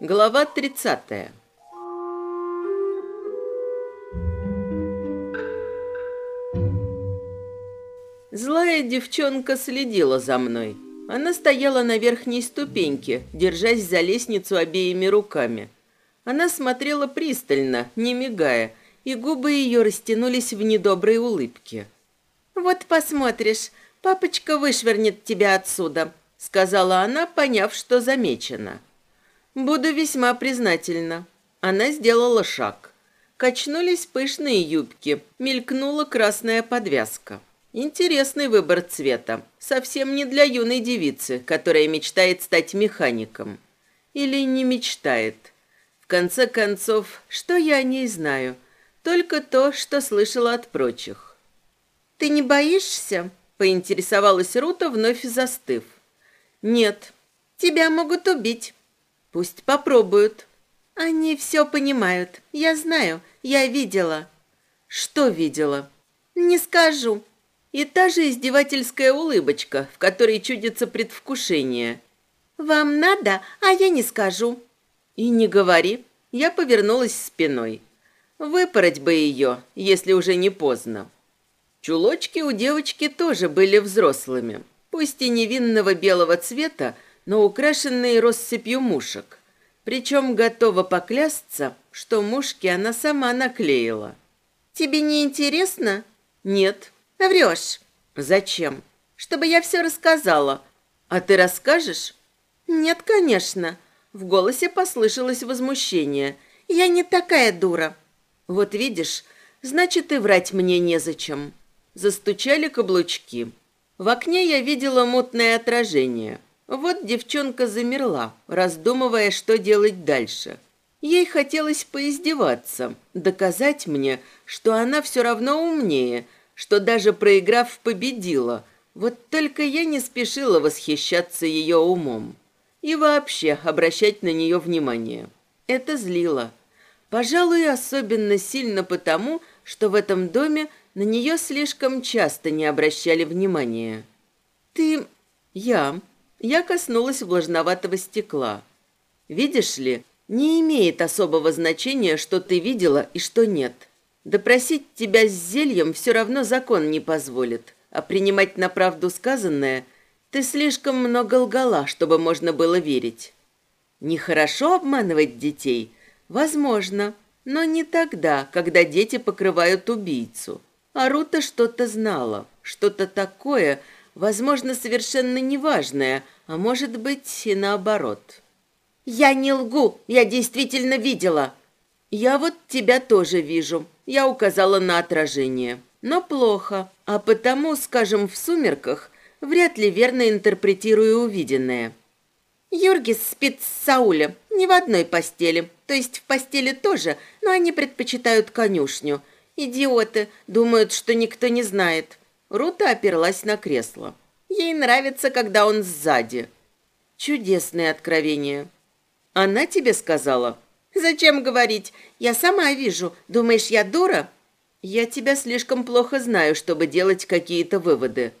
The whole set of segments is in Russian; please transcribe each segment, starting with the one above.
Глава 30. Злая девчонка следила за мной. Она стояла на верхней ступеньке, держась за лестницу обеими руками. Она смотрела пристально, не мигая, и губы ее растянулись в недоброй улыбке. «Вот посмотришь, папочка вышвырнет тебя отсюда», — сказала она, поняв, что замечена. Буду весьма признательна. Она сделала шаг. Качнулись пышные юбки, мелькнула красная подвязка. Интересный выбор цвета. Совсем не для юной девицы, которая мечтает стать механиком. Или не мечтает. В конце концов, что я о ней знаю? Только то, что слышала от прочих. «Ты не боишься?» – поинтересовалась Рута, вновь застыв. «Нет». «Тебя могут убить». Пусть попробуют. Они все понимают. Я знаю, я видела. Что видела? Не скажу. И та же издевательская улыбочка, в которой чудится предвкушение. Вам надо, а я не скажу. И не говори. Я повернулась спиной. Выпороть бы ее, если уже не поздно. Чулочки у девочки тоже были взрослыми, пусть и невинного белого цвета, но украшенные россыпью мушек. Причем готова поклясться, что мушки она сама наклеила. «Тебе не интересно?» «Нет». «Врешь». «Зачем?» «Чтобы я все рассказала». «А ты расскажешь?» «Нет, конечно». В голосе послышалось возмущение. «Я не такая дура». «Вот видишь, значит и врать мне незачем». Застучали каблучки. В окне я видела мутное отражение – вот девчонка замерла, раздумывая, что делать дальше. Ей хотелось поиздеваться, доказать мне, что она все равно умнее, что даже проиграв победила. Вот только я не спешила восхищаться ее умом. И вообще обращать на нее внимание. Это злило. Пожалуй, особенно сильно потому, что в этом доме на нее слишком часто не обращали внимания. «Ты...» «Я...» Я коснулась влажноватого стекла. Видишь ли, не имеет особого значения, что ты видела и что нет. Допросить тебя с зельем все равно закон не позволит, а принимать на правду сказанное ты слишком много лгала, чтобы можно было верить. Нехорошо обманывать детей? Возможно, но не тогда, когда дети покрывают убийцу. А Рута что-то знала, что-то такое, возможно, совершенно неважное, а может быть и наоборот. «Я не лгу, я действительно видела». «Я вот тебя тоже вижу», — я указала на отражение. «Но плохо, а потому, скажем, в сумерках вряд ли верно интерпретирую увиденное». Юргис спит с Саулем, не в одной постели, то есть в постели тоже, но они предпочитают конюшню. Идиоты, думают, что никто не знает. Рута оперлась на кресло. Ей нравится, когда он сзади. Чудесное откровение. Она тебе сказала? Зачем говорить? Я сама вижу. Думаешь, я дура? Я тебя слишком плохо знаю, чтобы делать какие-то выводы.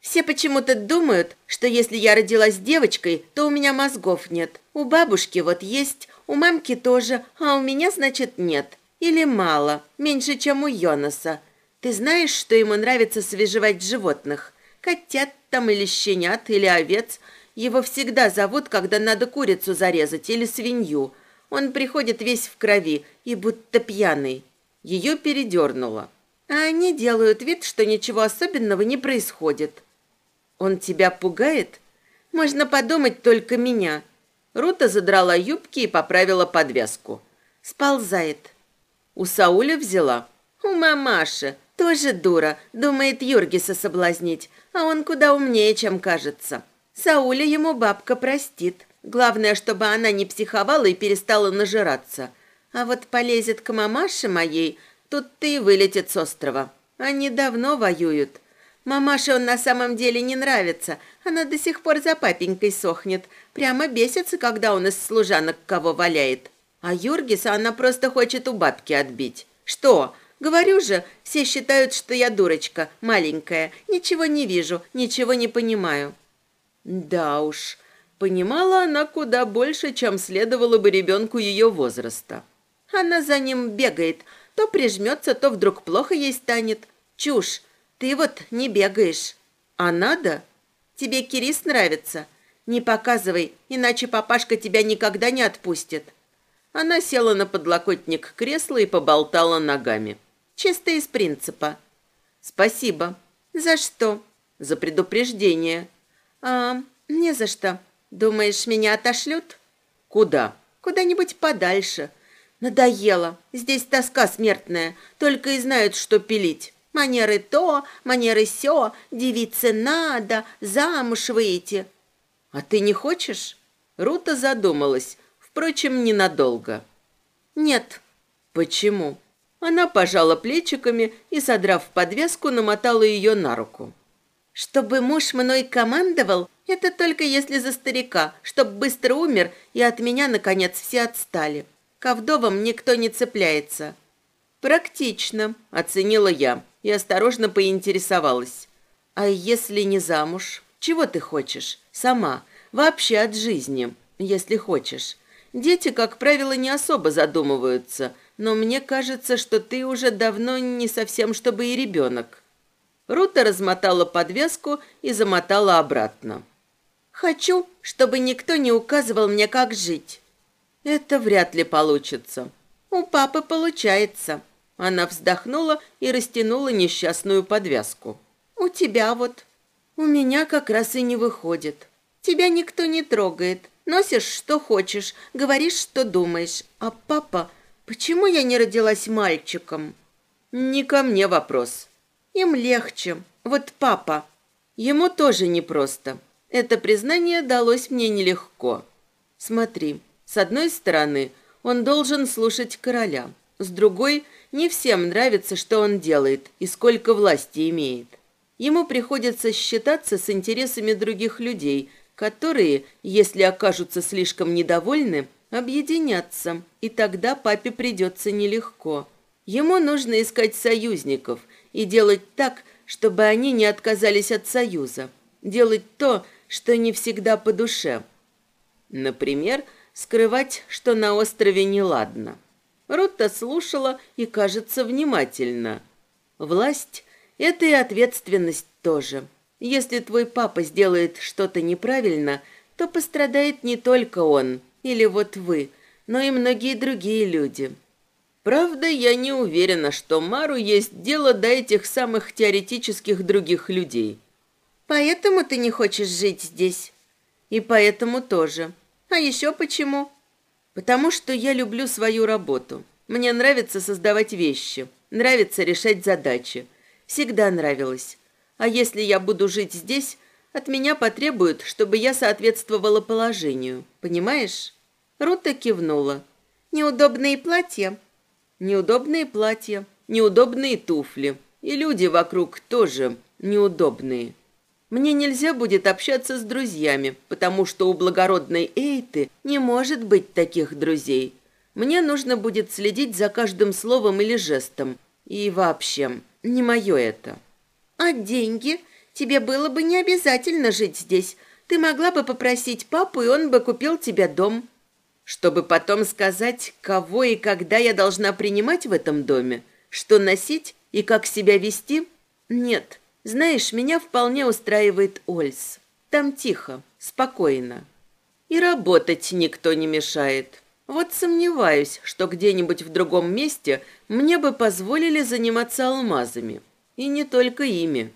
Все почему-то думают, что если я родилась девочкой, то у меня мозгов нет. У бабушки вот есть, у мамки тоже, а у меня, значит, нет. Или мало, меньше, чем у Йонаса. Ты знаешь, что ему нравится свежевать животных? Котят там или щенят, или овец. Его всегда зовут, когда надо курицу зарезать или свинью. Он приходит весь в крови и будто пьяный. Ее передернуло. А они делают вид, что ничего особенного не происходит. Он тебя пугает? Можно подумать только меня. Рута задрала юбки и поправила подвязку. Сползает. У Сауля взяла. У мамаши. Тоже дура, думает Юргиса соблазнить, а он куда умнее, чем кажется. Сауля ему бабка простит. Главное, чтобы она не психовала и перестала нажираться. А вот полезет к мамаше моей, тут ты и вылетит с острова. Они давно воюют. Мамаше он на самом деле не нравится. Она до сих пор за папенькой сохнет. Прямо бесится, когда он из служанок кого валяет. А Юргиса она просто хочет у бабки отбить. Что? Говорю же, все считают, что я дурочка, маленькая. Ничего не вижу, ничего не понимаю. Да уж, понимала она куда больше, чем следовало бы ребенку ее возраста. Она за ним бегает. То прижмется, то вдруг плохо ей станет. Чушь. Ты вот не бегаешь. А надо? Тебе Кирис нравится? Не показывай, иначе папашка тебя никогда не отпустит. Она села на подлокотник кресла и поболтала ногами. Чисто из принципа. Спасибо. За что? За предупреждение. А, не за что. Думаешь, меня отошлют? Куда? Куда-нибудь подальше. Надоело. Здесь тоска смертная. Только и знают, что пилить. Манеры то, манеры сё, девице надо, замуж выйти. А ты не хочешь? Рута задумалась, впрочем, ненадолго. Нет. Почему? Она пожала плечиками и, содрав подвеску, намотала ее на руку. Чтобы муж мной командовал, это только если за старика, чтоб быстро умер, и от меня, наконец, все отстали. Ко вдовам никто не цепляется. Практично, оценила я и осторожно поинтересовалась. «А если не замуж? Чего ты хочешь? Сама. Вообще от жизни, если хочешь. Дети, как правило, не особо задумываются, но мне кажется, что ты уже давно не совсем чтобы и ребенок». Рута размотала подвеску и замотала обратно. «Хочу, чтобы никто не указывал мне, как жить». «Это вряд ли получится». «У папы получается». Она вздохнула и растянула несчастную подвязку. «У тебя вот». «У меня как раз и не выходит». «Тебя никто не трогает. Носишь, что хочешь, говоришь, что думаешь. А папа, почему я не родилась мальчиком?» «Не ко мне вопрос». «Им легче. Вот папа». Ему тоже непросто. Это признание далось мне нелегко. Смотри, с одной стороны, он должен слушать короля. С другой, не всем нравится, что он делает и сколько власти имеет. Ему приходится считаться с интересами других людей, которые, если окажутся слишком недовольны, объединятся, и тогда папе придется нелегко. Ему нужно искать союзников и делать так, чтобы они не отказались от союза. Делать то, что не всегда по душе. Например, скрывать, что на острове неладно. Ротта слушала и, кажется, внимательно. Власть – это и ответственность тоже. Если твой папа сделает что-то неправильно, то пострадает не только он, или вот вы, но и многие другие люди. Правда, я не уверена, что Мару есть дело до этих самых теоретических других людей. Поэтому ты не хочешь жить здесь? И поэтому тоже. А еще почему? Потому что я люблю свою работу. Мне нравится создавать вещи, нравится решать задачи. Всегда нравилось. А если я буду жить здесь, от меня потребуют, чтобы я соответствовала положению. Понимаешь? Рута кивнула. Неудобные платья. Неудобные платья, неудобные туфли. И люди вокруг тоже неудобные. Мне нельзя будет общаться с друзьями, потому что у благородной Эйты не может быть таких друзей. Мне нужно будет следить за каждым словом или жестом. И вообще, не мое это. А деньги? Тебе было бы не обязательно жить здесь. Ты могла бы попросить папу, и он бы купил тебе дом. Чтобы потом сказать, кого и когда я должна принимать в этом доме, что носить и как себя вести? Нет, знаешь, меня вполне устраивает Ольс. Там тихо, спокойно. И работать никто не мешает. Вот сомневаюсь, что где-нибудь в другом месте мне бы позволили заниматься алмазами. И не только ими.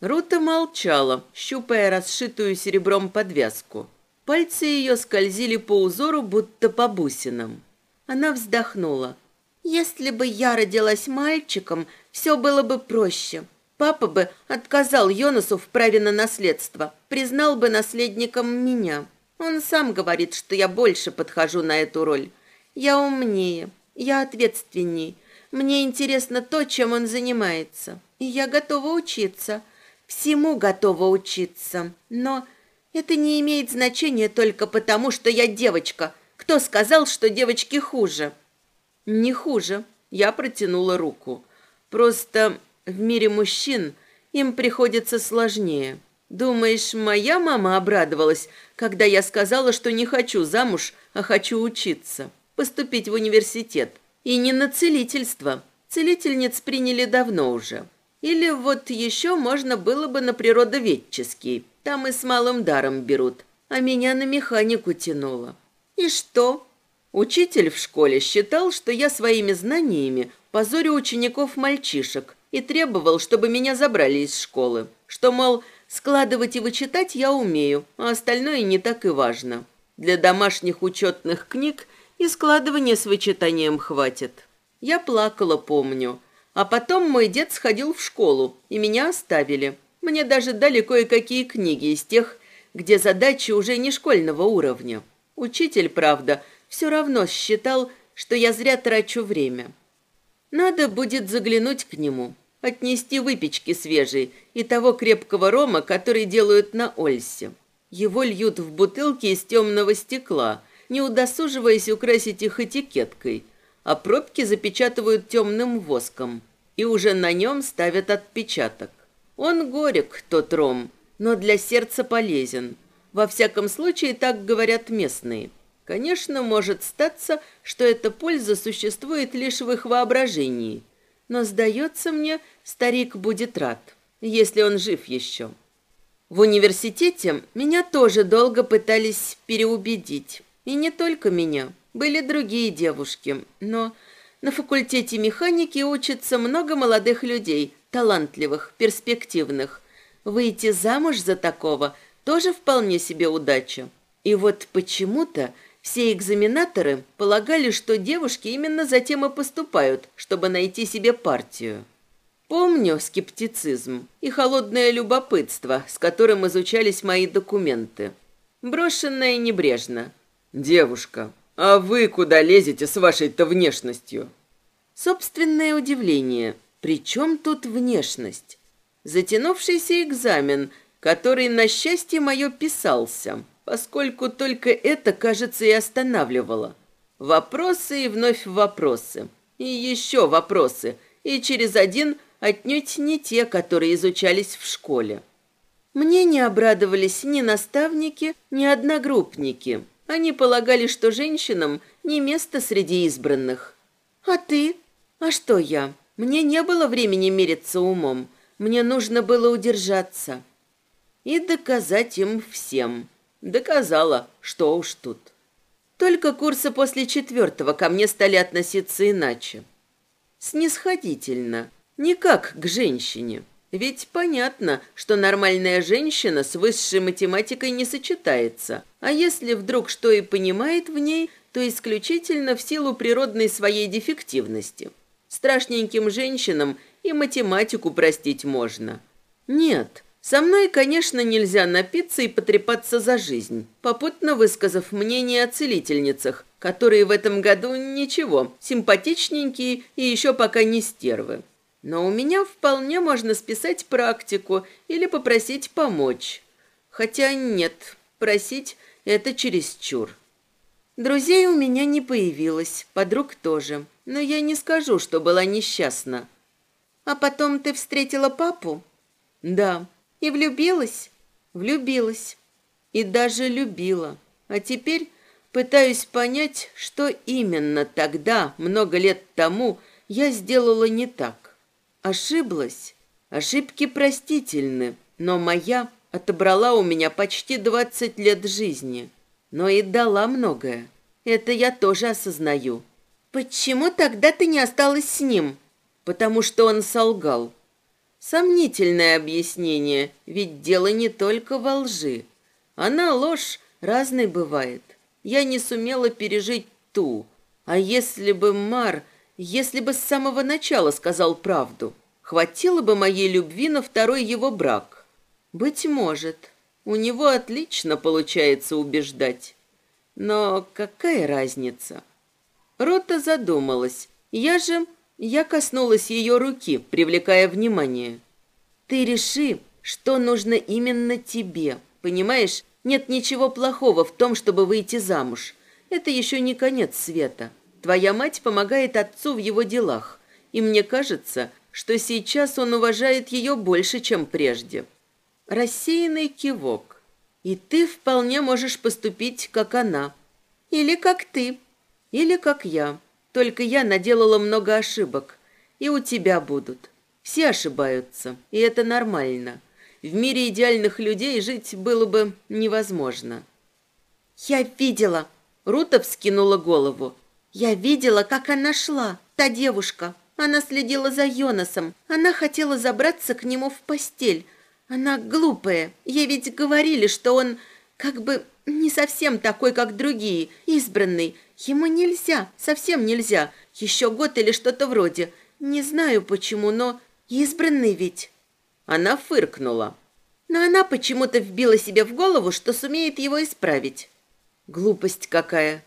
Рута молчала, щупая расшитую серебром подвязку. Пальцы ее скользили по узору, будто по бусинам. Она вздохнула. «Если бы я родилась мальчиком, все было бы проще. Папа бы отказал Йонасу в праве на наследство, признал бы наследником меня. Он сам говорит, что я больше подхожу на эту роль. Я умнее, я ответственней. Мне интересно то, чем он занимается. И я готова учиться. всему готова учиться. Но это не имеет значения только потому, что я девочка. Кто сказал, что девочки хуже? Не хуже. Я протянула руку. Просто в мире мужчин им приходится сложнее. Думаешь, моя мама обрадовалась, когда я сказала, что не хочу замуж, а хочу учиться, поступить в университет. И не на целительство. Целительниц приняли давно уже. Или вот еще можно было бы на природоведческий. Там и с малым даром берут. А меня на механику тянуло. И что? Учитель в школе считал, что я своими знаниями позорю учеников-мальчишек и требовал, чтобы меня забрали из школы. Что, мол, складывать и вычитать я умею, а остальное не так и важно. Для домашних учетных книг и складывания с вычитанием хватит. Я плакала, помню. А потом мой дед сходил в школу, и меня оставили. Мне даже дали кое-какие книги из тех, где задачи уже не школьного уровня. Учитель, правда, все равно считал, что я зря трачу время. Надо будет заглянуть к нему, отнести выпечки свежей и того крепкого рома, который делают на Ольсе. Его льют в бутылки из темного стекла, не удосуживаясь украсить их этикеткой, а пробки запечатывают темным воском и уже на нем ставят отпечаток. Он горек, тот ром, но для сердца полезен. Во всяком случае, так говорят местные. Конечно, может статься, что эта польза существует лишь в их воображении. Но, сдается мне, старик будет рад, если он жив еще. В университете меня тоже долго пытались переубедить. И не только меня. Были другие девушки. Но на факультете механики учатся много молодых людей, талантливых, перспективных. Выйти замуж за такого тоже вполне себе удача. И вот почему-то все экзаменаторы полагали, что девушки именно затем и поступают, чтобы найти себе партию. Помню скептицизм и холодное любопытство, с которым изучались мои документы. Брошенное небрежно. «Девушка, а вы куда лезете с вашей-то внешностью?» Собственное удивление. Причем тут внешность? Затянувшийся экзамен, который, на счастье мое, писался – поскольку только это, кажется, и останавливало. Вопросы и вновь вопросы. И еще вопросы. И через один отнюдь не те, которые изучались в школе. Мне не обрадовались ни наставники, ни одногруппники. Они полагали, что женщинам не место среди избранных. А ты? А что я? Мне не было времени мериться умом. Мне нужно было удержаться и доказать им всем. Доказала, что уж тут. Только курсы после четвертого ко мне стали относиться иначе. Снисходительно, не как к женщине. Ведь понятно, что нормальная женщина с высшей математикой не сочетается. А если вдруг что и понимает в ней, то исключительно в силу природной своей дефективности. Страшненьким женщинам и математику простить можно. Нет, со мной, конечно, нельзя напиться и потрепаться за жизнь, попутно высказав мнение о целительницах, которые в этом году ничего, симпатичненькие и еще пока не стервы. Но у меня вполне можно списать практику или попросить помочь. Хотя нет, просить – это чересчур. Друзей у меня не появилось, подруг тоже, но я не скажу, что была несчастна. А потом ты встретила папу? Да, и влюбилась? Влюбилась. И даже любила. А теперь пытаюсь понять, что именно тогда, много лет тому, я сделала не так. Ошиблась. Ошибки простительны, но моя отобрала у меня почти двадцать лет жизни. Но и дала многое. Это я тоже осознаю. Почему тогда ты не осталась с ним? Потому что он солгал. Сомнительное объяснение, ведь дело не только во лжи. Она ложь разной бывает. Я не сумела пережить ту. А если бы Мар, если бы с самого начала сказал правду, хватило бы моей любви на второй его брак? Быть может. У него отлично получается убеждать. Но какая разница? Рота задумалась. Я же я коснулась ее руки, привлекая внимание. «Ты реши, что нужно именно тебе. Понимаешь, нет ничего плохого в том, чтобы выйти замуж. Это еще не конец света. Твоя мать помогает отцу в его делах, и мне кажется, что сейчас он уважает ее больше, чем прежде. Рассеянный кивок. И ты вполне можешь поступить, как она. Или как ты. Или как я. Только я наделала много ошибок. И у тебя будут. Все ошибаются, и это нормально. В мире идеальных людей жить было бы невозможно. Я видела. Рута вскинула голову. Я видела, как она шла, та девушка. Она следила за Йонасом. Она хотела забраться к нему в постель. Она глупая. Ей ведь говорили, что он как бы не совсем такой, как другие, избранный. Ему нельзя, совсем нельзя. Еще год или что-то вроде. Не знаю почему, но избранный ведь. Она фыркнула. Но она почему-то вбила себе в голову, что сумеет его исправить. Глупость какая.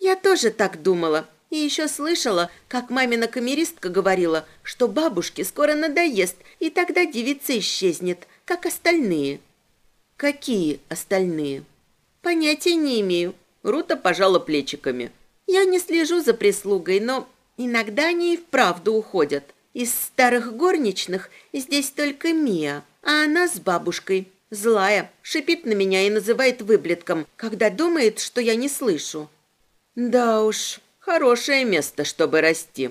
Я тоже так думала. И еще слышала, как мамина камеристка говорила, что бабушке скоро надоест, и тогда девица исчезнет, как остальные. Какие остальные? Понятия не имею. Рута пожала плечиками. Я не слежу за прислугой, но иногда они и вправду уходят. Из старых горничных здесь только Мия, а она с бабушкой. Злая, шипит на меня и называет выблетком, когда думает, что я не слышу. Да уж, хорошее место, чтобы расти.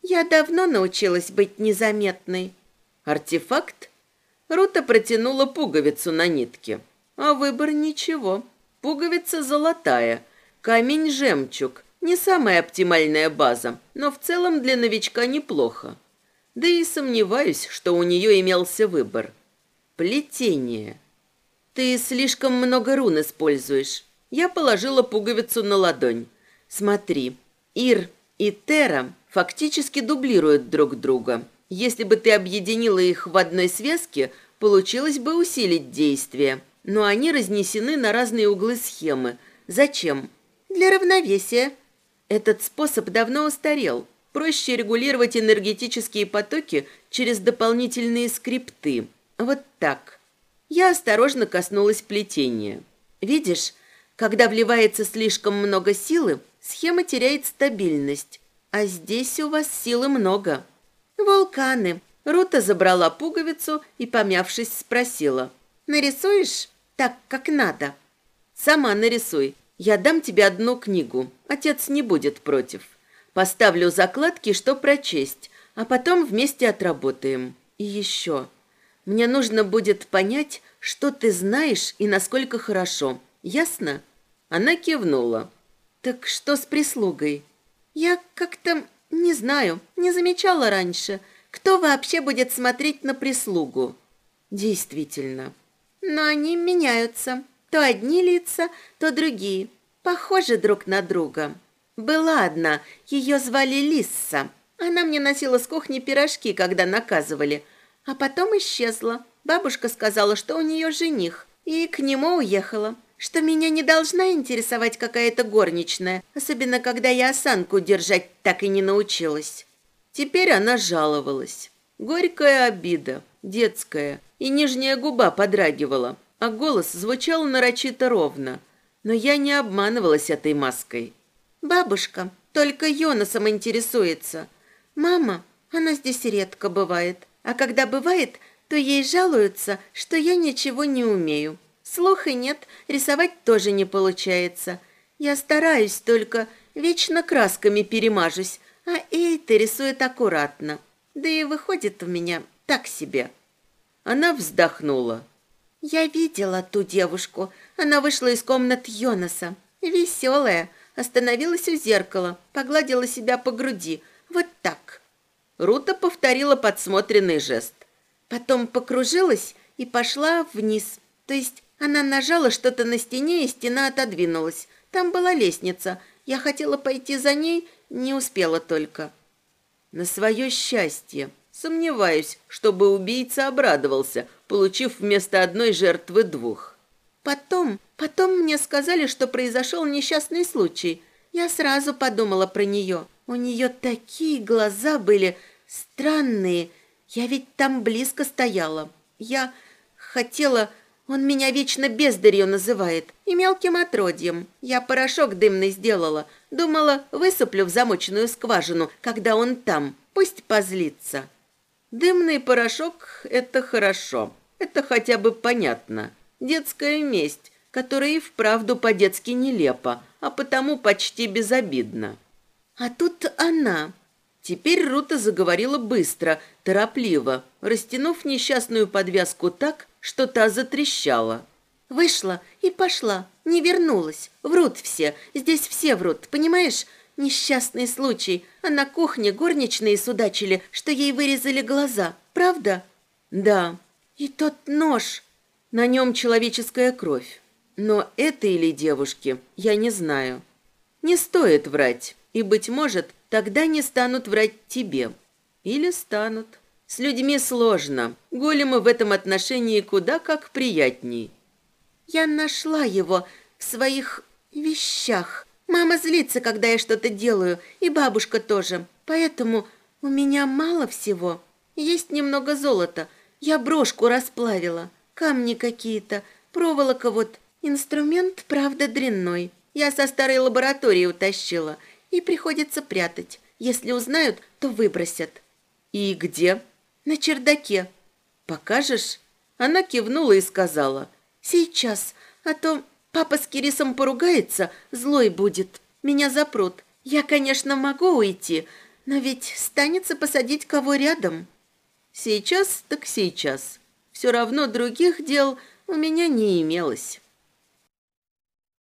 Я давно научилась быть незаметной. Артефакт? Рута протянула пуговицу на нитке. А выбор ничего. Пуговица золотая, камень жемчуг. Не самая оптимальная база, но в целом для новичка неплохо. Да и сомневаюсь, что у нее имелся выбор. Плетение. Ты слишком много рун используешь. Я положила пуговицу на ладонь. Смотри, Ир и Тера фактически дублируют друг друга. Если бы ты объединила их в одной связке, получилось бы усилить действие. Но они разнесены на разные углы схемы. Зачем? Для равновесия. Этот способ давно устарел. Проще регулировать энергетические потоки через дополнительные скрипты. Вот так. Я осторожно коснулась плетения. Видишь, когда вливается слишком много силы, схема теряет стабильность. А здесь у вас силы много. Вулканы. Рута забрала пуговицу и, помявшись, спросила. Нарисуешь так, как надо? Сама нарисуй. Я дам тебе одну книгу. Отец не будет против. Поставлю закладки, что прочесть, а потом вместе отработаем. И еще. Мне нужно будет понять, что ты знаешь и насколько хорошо. Ясно? Она кивнула. Так что с прислугой? Я как-то не знаю, не замечала раньше, кто вообще будет смотреть на прислугу. Действительно. Но они меняются. То одни лица, то другие. Похожи друг на друга. Была одна, ее звали Лисса. Она мне носила с кухни пирожки, когда наказывали. А потом исчезла. Бабушка сказала, что у нее жених. И к нему уехала что меня не должна интересовать какая-то горничная, особенно когда я осанку держать так и не научилась. Теперь она жаловалась. Горькая обида, детская, и нижняя губа подрагивала, а голос звучал нарочито ровно. Но я не обманывалась этой маской. «Бабушка только Йонасом интересуется. Мама, она здесь редко бывает, а когда бывает, то ей жалуются, что я ничего не умею. Слуха нет, рисовать тоже не получается. Я стараюсь, только вечно красками перемажусь, а Эйта рисует аккуратно. Да и выходит у меня так себе. Она вздохнула. Я видела ту девушку. Она вышла из комнат Йонаса. Веселая. Остановилась у зеркала, погладила себя по груди. Вот так. Рута повторила подсмотренный жест. Потом покружилась и пошла вниз. То есть она нажала что-то на стене, и стена отодвинулась. Там была лестница. Я хотела пойти за ней, не успела только. На свое счастье. Сомневаюсь, чтобы убийца обрадовался, получив вместо одной жертвы двух. Потом, потом мне сказали, что произошел несчастный случай. Я сразу подумала про нее. У нее такие глаза были странные. Я ведь там близко стояла. Я хотела... Он меня вечно бездарью называет и мелким отродьем. Я порошок дымный сделала. Думала, высыплю в замоченную скважину, когда он там. Пусть позлится. Дымный порошок – это хорошо. Это хотя бы понятно. Детская месть, которая и вправду по-детски нелепа, а потому почти безобидна. А тут она. Теперь Рута заговорила быстро, торопливо, растянув несчастную подвязку так, что та затрещала. Вышла и пошла, не вернулась. Врут все, здесь все врут, понимаешь? Несчастный случай, а на кухне горничные судачили, что ей вырезали глаза, правда? Да. И тот нож. На нем человеческая кровь. Но это или девушки, я не знаю. Не стоит врать, и, быть может, тогда не станут врать тебе. Или станут. С людьми сложно. Големы в этом отношении куда как приятней. Я нашла его в своих вещах. Мама злится, когда я что-то делаю, и бабушка тоже. Поэтому у меня мало всего. Есть немного золота. Я брошку расплавила. Камни какие-то, проволока вот. Инструмент, правда, дрянной. Я со старой лаборатории утащила. И приходится прятать. Если узнают, то выбросят. И где? На чердаке. Покажешь? Она кивнула и сказала. Сейчас, а то папа с Кирисом поругается, злой будет. Меня запрут. Я, конечно, могу уйти, но ведь станется посадить кого рядом. Сейчас так сейчас. Все равно других дел у меня не имелось.